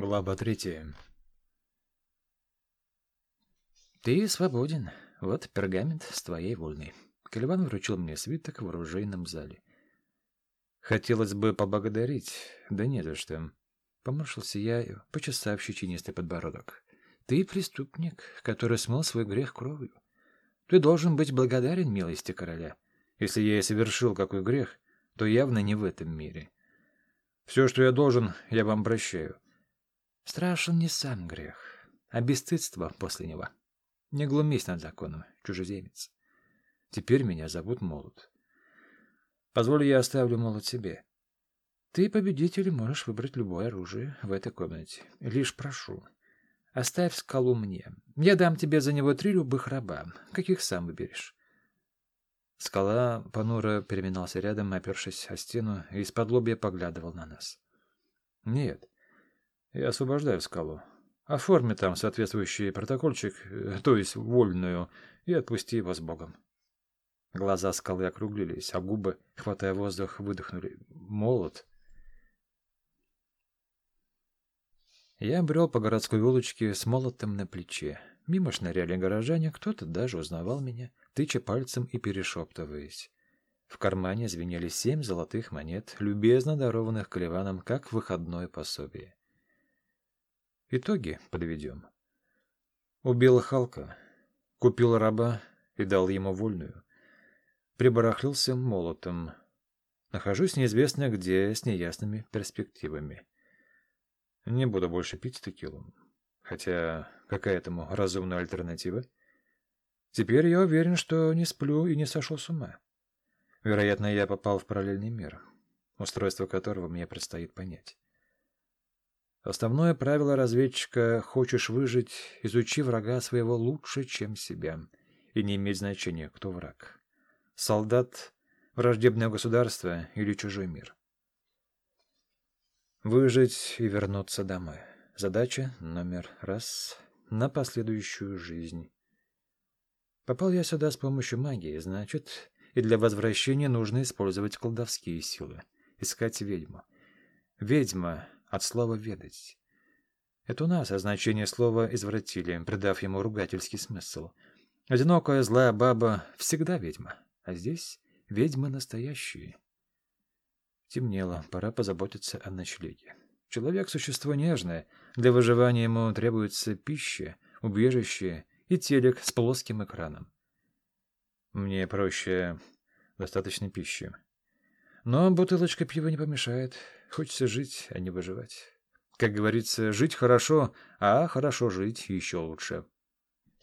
Глава третья. Ты свободен. Вот пергамент с твоей вольной. Кальван вручил мне свиток в оружейном зале. Хотелось бы поблагодарить, да не за что. Поморщился я, почесав щетинистый подбородок. Ты преступник, который смыл свой грех кровью. Ты должен быть благодарен милости короля. Если я и совершил какой грех, то явно не в этом мире. Все, что я должен, я вам прощаю. Страшен не сам грех, а бесстыдство после него. Не глумись над законом, чужеземец. Теперь меня зовут Молот. Позволь, я оставлю Молот себе. Ты, победитель, можешь выбрать любое оружие в этой комнате. Лишь прошу, оставь скалу мне. Я дам тебе за него три любых раба, каких сам выберешь. Скала понуро переминался рядом, опершись о стену, и из-под лобья поглядывал на нас. — Нет, я освобождаю скалу. Оформи там соответствующий протокольчик, э, то есть вольную, и отпусти его с Богом. Глаза скалы округлились, а губы, хватая воздух, выдохнули. Молот. Я брел по городской улочке с молотом на плече. Мимо шныряли горожане, кто-то даже узнавал меня, тыча пальцем и перешептываясь. В кармане звенели семь золотых монет, любезно дарованных Каливаном как выходное пособие. Итоги подведем. Убил Халка, купил раба и дал ему вольную. Прибарахлился молотом. Нахожусь неизвестно где, с неясными перспективами. Не буду больше пить текилу. Хотя какая этому разумная альтернатива? Теперь я уверен, что не сплю и не сошел с ума. Вероятно, я попал в параллельный мир, устройство которого мне предстоит понять. Основное правило разведчика «хочешь выжить, изучи врага своего лучше, чем себя». И не имеет значения, кто враг. Солдат, враждебное государство или чужой мир. Выжить и вернуться домой. Задача номер раз на последующую жизнь. Попал я сюда с помощью магии, значит, и для возвращения нужно использовать колдовские силы. Искать ведьму. Ведьма от слова «ведать». Это у нас означение слова извратили, придав ему ругательский смысл. Одинокая злая баба всегда ведьма, а здесь ведьмы настоящие. Темнело, пора позаботиться о ночлеге. Человек — существо нежное, для выживания ему требуется пища, убежище и телек с плоским экраном. Мне проще достаточно пищи. Но бутылочка пива не помешает. Хочется жить, а не выживать. Как говорится, жить хорошо, а хорошо жить еще лучше.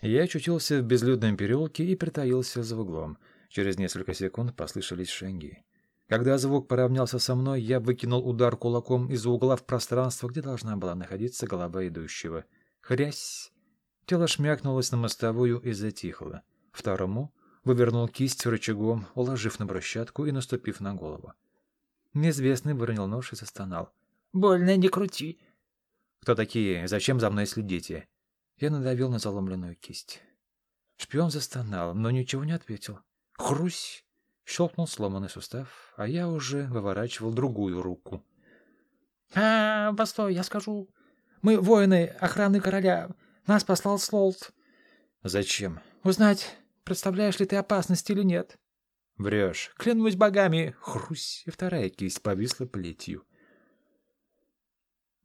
Я очутился в безлюдном переулке и притаился за углом. Через несколько секунд послышались шаги. Когда звук поравнялся со мной, я выкинул удар кулаком из угла в пространство, где должна была находиться голова идущего. Хрясь! Тело шмякнулось на мостовую и затихло. Второму вывернул кисть рычагом, уложив на брусчатку и наступив на голову. Неизвестный выронил нож и застонал. «Больно, не крути!» «Кто такие? Зачем за мной следите?» Я надавил на заломленную кисть. Шпион застонал, но ничего не ответил. «Хрусь!» Щелкнул сломанный сустав, а я уже выворачивал другую руку. «А, постой, я скажу. Мы воины охраны короля. Нас послал Слолт». «Зачем?» «Узнать, Представляешь ли ты опасность или нет? Врешь. Клянусь богами. Хрусь. И вторая кисть повисла плетью.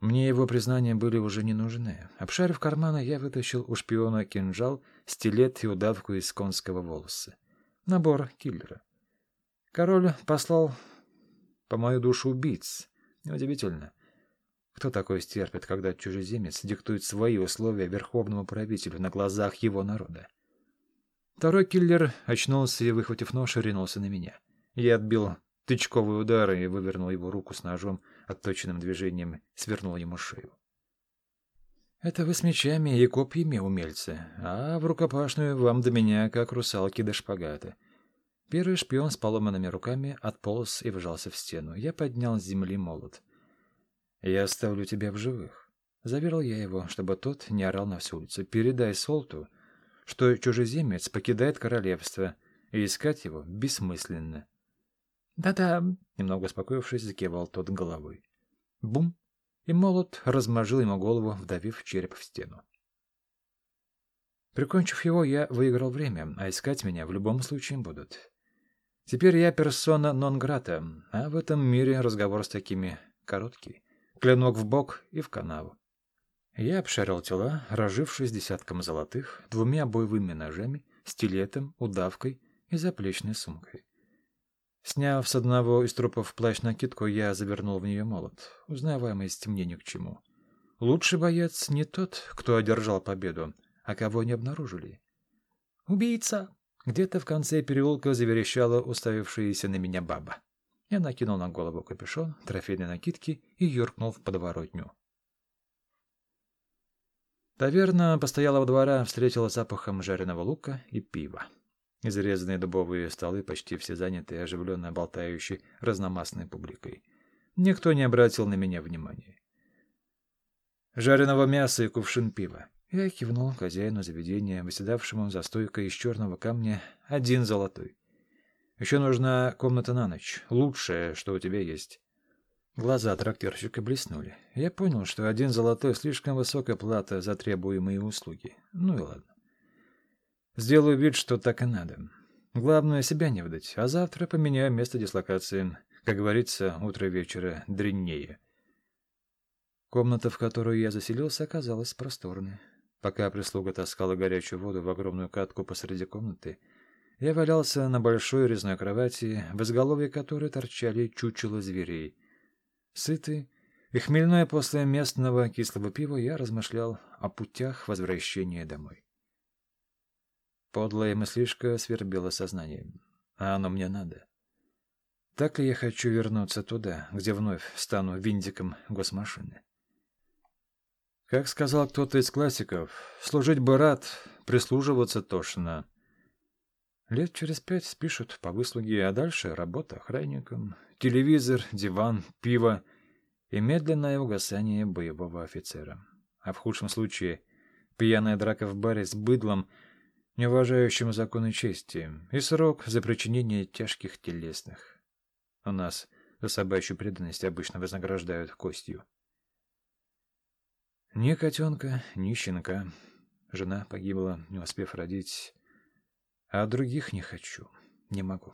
Мне его признания были уже не нужны. Обшарив карманы, я вытащил у шпиона кинжал, стилет и удавку из конского волоса. Набор киллера. Король послал по мою душу убийц. Неудивительно. Кто такой стерпит, когда чужеземец диктует свои условия верховному правителю на глазах его народа? Второй киллер очнулся и, выхватив нож, ринулся на меня. Я отбил тычковый удар и вывернул его руку с ножом, отточенным движением свернул ему шею. Это вы с мечами и копьями, умельцы, а в рукопашную вам до меня, как русалки до шпагата. Первый шпион с поломанными руками отполз и вжался в стену. Я поднял с земли молот. «Я оставлю тебя в живых». Заверил я его, чтобы тот не орал на всю улицу. «Передай Солту, что чужеземец покидает королевство, и искать его бессмысленно. «Да-да», — немного успокоившись, закивал тот головой. Бум! и молот размажил ему голову, вдавив череп в стену. Прикончив его, я выиграл время, а искать меня в любом случае будут. Теперь я персона нон-грата, а в этом мире разговор с такими короткий. Клинок в бок и в канаву. Я обшарил тела, разжившись десятком золотых, двумя боевыми ножами, стилетом, удавкой и заплечной сумкой. Сняв с одного из трупов плащ-накидку, я завернул в нее молот. Узнаваемость мне ни к чему. Лучший боец не тот, кто одержал победу, а кого не обнаружили. «Убийца!» Где-то в конце переулка заверещала уставившаяся на меня баба. Я накинул на голову капюшон, трофейной накидки и юркнул в подворотню. Таверна постоялого двора встретила запахом жареного лука и пива. Изрезанные дубовые столы почти все заняты оживленно болтающей разномастной публикой. Никто не обратил на меня внимания. Жареного мяса и кувшин пива. Я кивнул хозяину заведения, выседавшему за стойкой из черного камня, один золотой. Еще нужна комната на ночь, лучшее, что у тебя есть. Глаза трактирщика блеснули. Я понял, что один золотой — слишком высокая плата за требуемые услуги. Ну и ладно. Сделаю вид, что так и надо. Главное, себя не выдать, а завтра поменяю место дислокации. Как говорится, утро вечера дреннее. Комната, в которую я заселился, оказалась просторной. Пока прислуга таскала горячую воду в огромную катку посреди комнаты, я валялся на большой резной кровати, в изголовье которой торчали чучело зверей. Сытый и хмельной после местного кислого пива я размышлял о путях возвращения домой. Подлая мыслишка свербила сознание. А оно мне надо. Так ли я хочу вернуться туда, где вновь стану виндиком госмашины? Как сказал кто-то из классиков, служить бы рад, прислуживаться тошно. Лет через пять спишут по выслуге, а дальше работа охранником, телевизор, диван, пиво и медленное угасание боевого офицера. А в худшем случае пьяная драка в баре с быдлом — не уважающим законы чести, и срок за причинение тяжких телесных. У нас за собачью преданность обычно вознаграждают костью. Ни котенка, ни щенка. Жена погибла, не успев родить. А других не хочу, не могу.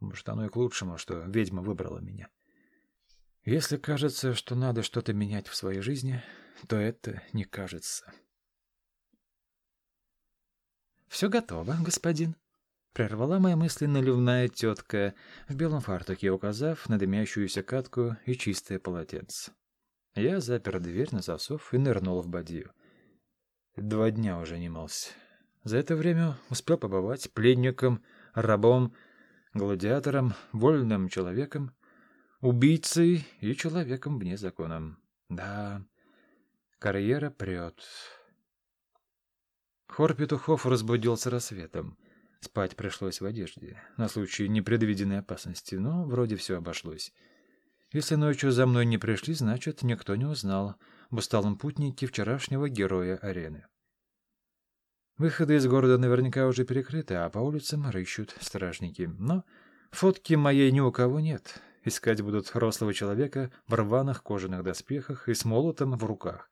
Может, оно и к лучшему, что ведьма выбрала меня. Если кажется, что надо что-то менять в своей жизни, то это не кажется. «Все готово, господин», — прервала моя мысли наливная тетка в белом фартуке, указав на дымящуюся катку и чистое полотенце. Я запер дверь на засов и нырнул в бадью. Два дня уже не мылся. За это время успел побывать пленником, рабом, гладиатором, вольным человеком, убийцей и человеком вне закона. Да, карьера прет. Хор петухов разбудился рассветом. Спать пришлось в одежде, на случай непредвиденной опасности, но вроде все обошлось. Если ночью за мной не пришли, значит, никто не узнал об усталом путнике вчерашнего героя арены. Выходы из города наверняка уже перекрыты, а по улицам рыщут стражники. Но фотки моей ни у кого нет. Искать будут рослого человека в рваных кожаных доспехах и с молотом в руках.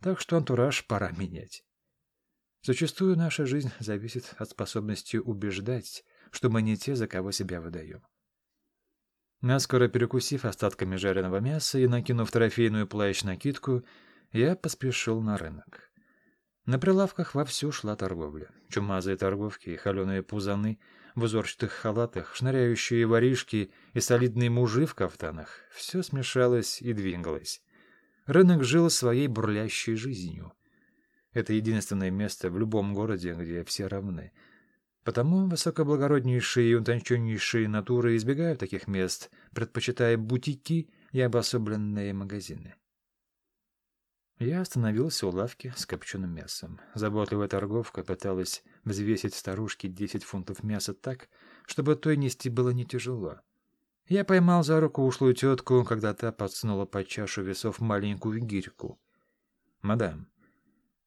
Так что антураж пора менять. Зачастую наша жизнь зависит от способности убеждать, что мы не те, за кого себя выдаем. Наскоро перекусив остатками жареного мяса и накинув трофейную плащ-накидку, я поспешил на рынок. На прилавках вовсю шла торговля. Чумазые торговки и холеные пузаны в узорчатых халатах, шныряющие воришки и солидные мужи в кафтанах — все смешалось и двигалось. Рынок жил своей бурлящей жизнью — это единственное место в любом городе, где все равны. Потому высокоблагороднейшие и утонченнейшие натуры избегают таких мест, предпочитая бутики и обособленные магазины. Я остановился у лавки с копченым мясом. Заботливая торговка пыталась взвесить старушке десять фунтов мяса так, чтобы той нести было не тяжело. Я поймал за руку ушлую тетку, когда та подсунула под чашу весов маленькую гирьку. «Мадам,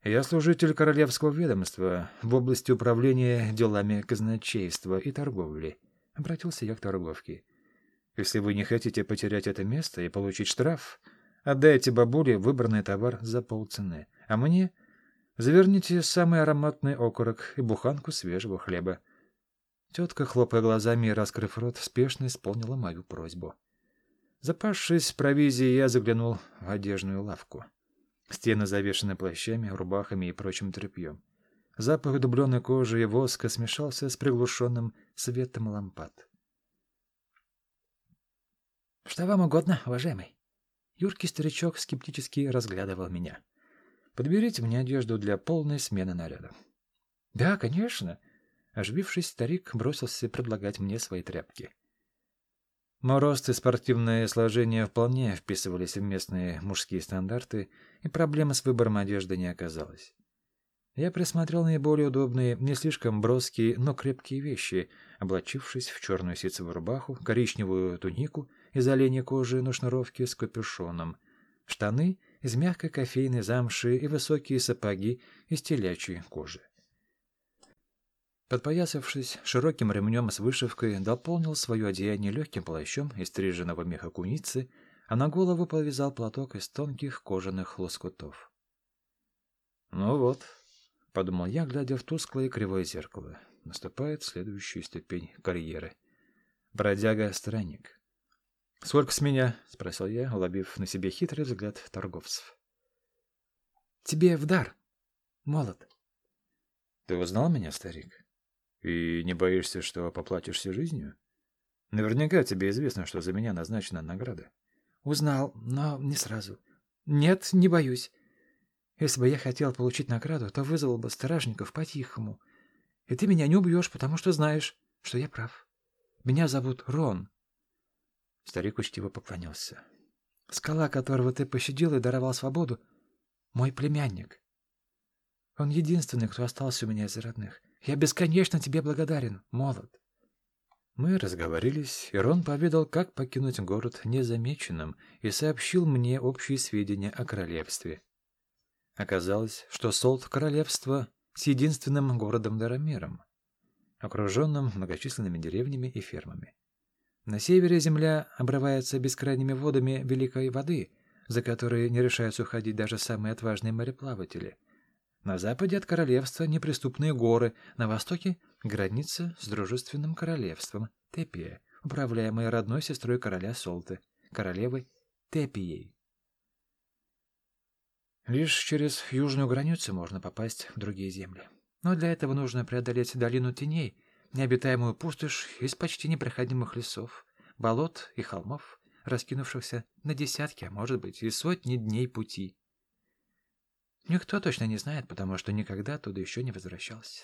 я служитель королевского ведомства в области управления делами казначейства и торговли. Обратился я к торговке. Если вы не хотите потерять это место и получить штраф, Отдайте бабуле выбранный товар за полцены, а мне заверните самый ароматный окорок и буханку свежего хлеба. Тетка, хлопая глазами и раскрыв рот, спешно исполнила мою просьбу. Запавшись провизией, я заглянул в одежную лавку. Стены завешены плащами, рубахами и прочим тряпьем. Запах дубленой кожи и воска смешался с приглушенным светом лампад. — Что вам угодно, уважаемый? Юркий старичок скептически разглядывал меня. — Подберите мне одежду для полной смены наряда. — Да, конечно. Оживившись, старик бросился предлагать мне свои тряпки. Мой рост и спортивное сложение вполне вписывались в местные мужские стандарты, и проблемы с выбором одежды не оказалось. Я присмотрел наиболее удобные, не слишком броские, но крепкие вещи, облачившись в черную ситцевую рубаху, коричневую тунику из оленей кожи на шнуровке с капюшоном, штаны из мягкой кофейной замши и высокие сапоги из телячьей кожи. Подпоясавшись широким ремнем с вышивкой, дополнил свое одеяние легким плащом из стриженного меха куницы, а на голову повязал платок из тонких кожаных лоскутов. «Ну вот», — подумал я, глядя в тусклое кривое зеркало, наступает следующая ступень карьеры. Бродяга-странник. «Сколько с меня?» — спросил я, уловив на себе хитрый взгляд торговцев. «Тебе в дар, молод». «Ты узнал меня, старик?» И не боишься, что поплатишься жизнью? Наверняка тебе известно, что за меня назначена награда. Узнал, но не сразу. Нет, не боюсь. Если бы я хотел получить награду, то вызвал бы стражников по-тихому. И ты меня не убьешь, потому что знаешь, что я прав. Меня зовут Рон. Старик учтиво поклонился. Скала, которого ты пощадил и даровал свободу, мой племянник. Он единственный, кто остался у меня из родных. Я бесконечно тебе благодарен, молод. Мы разговорились, и Рон поведал, как покинуть город незамеченным, и сообщил мне общие сведения о королевстве. Оказалось, что Солт — королевство с единственным городом Дарамиром, окруженным многочисленными деревнями и фермами. На севере земля обрывается бескрайними водами великой воды, за которые не решаются уходить даже самые отважные мореплаватели — на западе от королевства неприступные горы, на востоке — граница с дружественным королевством Тепия, управляемой родной сестрой короля Солты, королевой Тепией. Лишь через южную границу можно попасть в другие земли. Но для этого нужно преодолеть долину теней, необитаемую пустошь из почти непроходимых лесов, болот и холмов, раскинувшихся на десятки, а может быть и сотни дней пути. Никто точно не знает, потому что никогда оттуда еще не возвращался.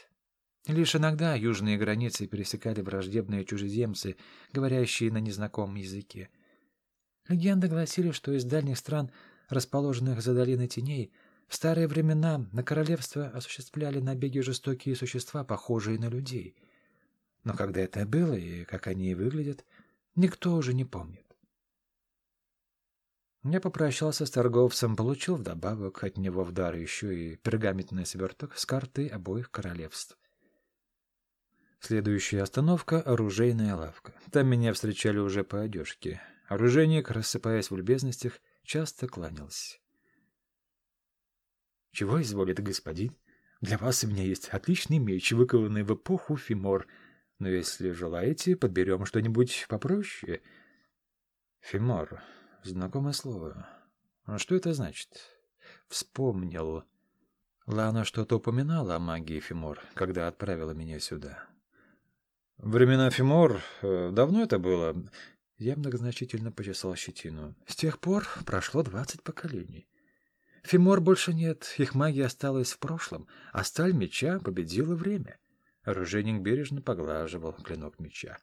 Лишь иногда южные границы пересекали враждебные чужеземцы, говорящие на незнакомом языке. Легенды гласили, что из дальних стран, расположенных за долиной теней, в старые времена на королевство осуществляли набеги жестокие существа, похожие на людей. Но когда это было и как они выглядят, никто уже не помнит. Я попрощался с торговцем, получил вдобавок от него в дар еще и пергаментный сверток с картой обоих королевств. Следующая остановка — оружейная лавка. Там меня встречали уже по одежке. Оружейник, рассыпаясь в любезностях, часто кланялся. «Чего изволит господин? Для вас у меня есть отличный меч, выкованный в эпоху Фимор. Но если желаете, подберем что-нибудь попроще». «Фимор», Знакомое слово. Что это значит? Вспомнил. Лана что-то упоминала о магии Фимор, когда отправила меня сюда. Времена Фимор... Э, давно это было? Я многозначительно почесал щетину. С тех пор прошло двадцать поколений. Фимор больше нет, их магия осталась в прошлом, а сталь меча победила время. Оружейник бережно поглаживал клинок меча.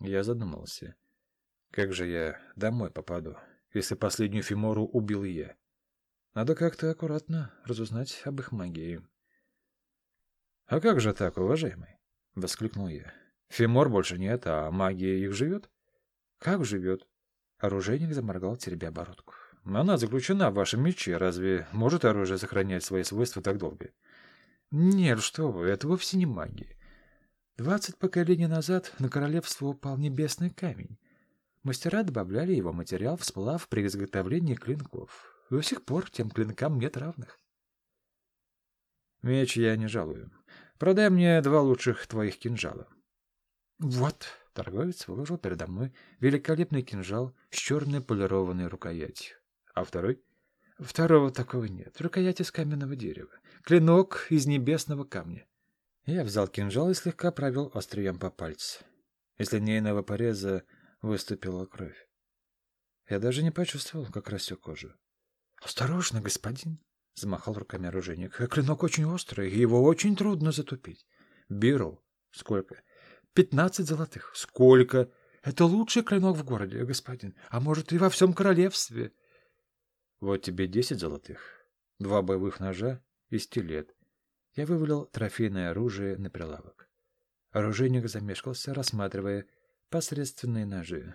Я задумался. Как же я домой попаду, если последнюю Фимору убил я? Надо как-то аккуратно разузнать об их магии. — А как же так, уважаемый? — воскликнул я. — Фимор больше нет, а магия их живет? — Как живет? Оружейник заморгал, теребя бородку. — Она заключена в вашем мече. Разве может оружие сохранять свои свойства так долго? — Нет, что вы, это вовсе не магия. Двадцать поколений назад на королевство упал небесный камень. Мастера добавляли его материал в сплав при изготовлении клинков. До сих пор тем клинкам нет равных. Меч я не жалую. Продай мне два лучших твоих кинжала. Вот, торговец выложил передо мной великолепный кинжал с черной полированной рукоятью. А второй? Второго такого нет. Рукоять из каменного дерева. Клинок из небесного камня. Я взял кинжал и слегка провел острием по пальцу. Из линейного пореза выступила кровь. Я даже не почувствовал, как растек кожу. — Осторожно, господин! — замахал руками оружейник. — Клинок очень острый, его очень трудно затупить. — Беру. — Сколько? — Пятнадцать золотых. — Сколько? — Это лучший клинок в городе, господин, а может и во всем королевстве. — Вот тебе десять золотых, два боевых ножа и стилет. Я вывалил трофейное оружие на прилавок. Оружейник замешкался, рассматривая посредственные ножи.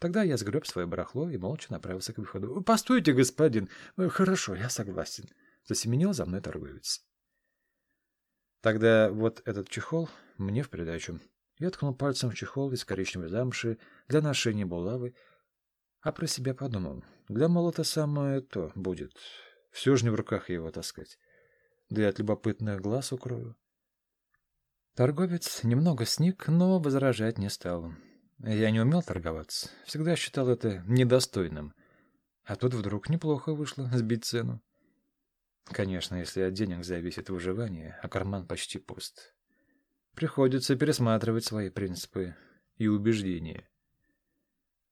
Тогда я сгреб свое барахло и молча направился к выходу. — Постойте, господин. — Хорошо, я согласен. Засеменил за мной торговец. Тогда вот этот чехол мне в придачу. Я ткнул пальцем в чехол из коричневой замши для ношения булавы, а про себя подумал. Для молота самое то будет. Все же не в руках его таскать. Да и от любопытных глаз укрою. Торговец немного сник, но возражать не стал. Я не умел торговаться, всегда считал это недостойным. А тут вдруг неплохо вышло сбить цену. Конечно, если от денег зависит выживание, а карман почти пуст. Приходится пересматривать свои принципы и убеждения.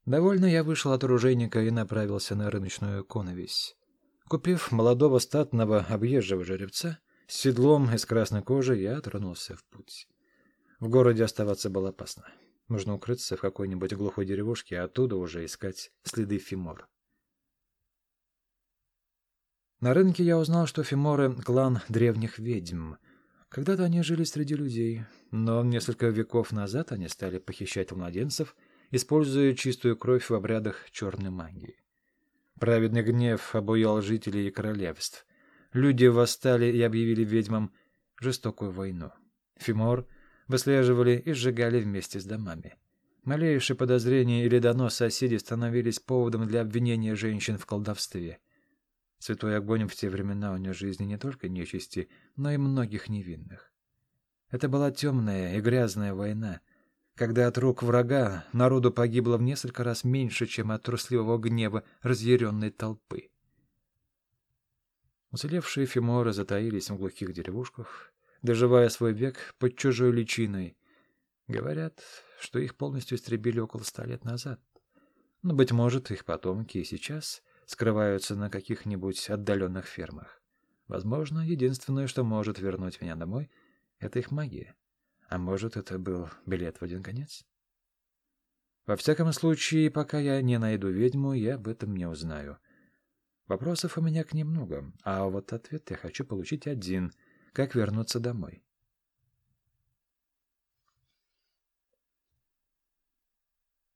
Довольно я вышел от оружейника и направился на рыночную коновесь. Купив молодого статного объезжего жеребца, с седлом из красной кожи я тронулся в путь. В городе оставаться было опасно. Нужно укрыться в какой-нибудь глухой деревушке, а оттуда уже искать следы Фимор. На рынке я узнал, что Фиморы — клан древних ведьм. Когда-то они жили среди людей, но несколько веков назад они стали похищать младенцев, используя чистую кровь в обрядах черной магии. Праведный гнев обуял жителей королевств. Люди восстали и объявили ведьмам жестокую войну. Фимор выслеживали и сжигали вместе с домами. Малейшие подозрения или донос соседей становились поводом для обвинения женщин в колдовстве. Святой огонь в те времена унес жизни не только нечисти, но и многих невинных. Это была темная и грязная война, когда от рук врага народу погибло в несколько раз меньше, чем от трусливого гнева разъяренной толпы. Уцелевшие фиморы затаились в глухих деревушках, доживая свой век под чужой личиной. Говорят, что их полностью истребили около ста лет назад. Но, быть может, их потомки и сейчас скрываются на каких-нибудь отдаленных фермах. Возможно, единственное, что может вернуть меня домой, — это их магия. А может, это был билет в один конец? Во всяком случае, пока я не найду ведьму, я об этом не узнаю — Вопросов у меня к ним много, а вот ответ я хочу получить один — как вернуться домой.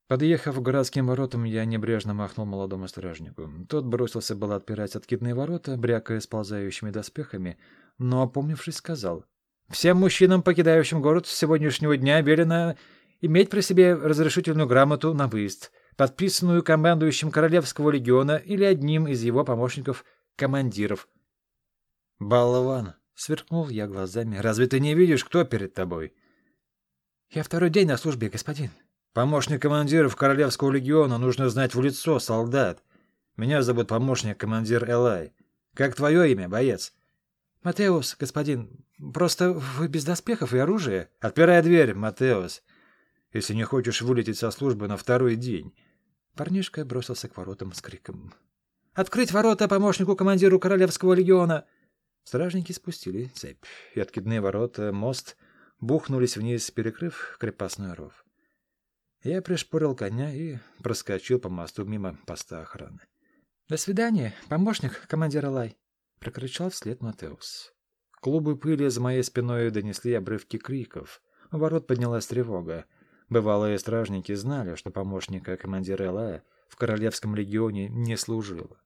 Подъехав к городским воротам, я небрежно махнул молодому стражнику. Тот бросился было отпирать откидные ворота, брякая сползающими доспехами, но, опомнившись, сказал. «Всем мужчинам, покидающим город с сегодняшнего дня, велено иметь при себе разрешительную грамоту на выезд подписанную командующим Королевского легиона или одним из его помощников-командиров. «Болван!» — сверкнул я глазами. «Разве ты не видишь, кто перед тобой?» «Я второй день на службе, господин». «Помощник командиров Королевского легиона нужно знать в лицо, солдат. Меня зовут помощник-командир Элай. Как твое имя, боец?» «Матеус, господин. Просто вы без доспехов и оружия?» «Отпирай дверь, Матеус, если не хочешь вылететь со службы на второй день». Парнишка бросился к воротам с криком. «Открыть ворота помощнику командиру Королевского легиона!» Стражники спустили цепь, и откидные ворота, мост бухнулись вниз, перекрыв крепостной ров. Я пришпорил коня и проскочил по мосту мимо поста охраны. «До свидания, помощник командира Лай!» — прокричал вслед Матеус. Клубы пыли за моей спиной донесли обрывки криков. У ворот поднялась тревога. Бывалые стражники знали, что помощника командира Элая в Королевском легионе не служило.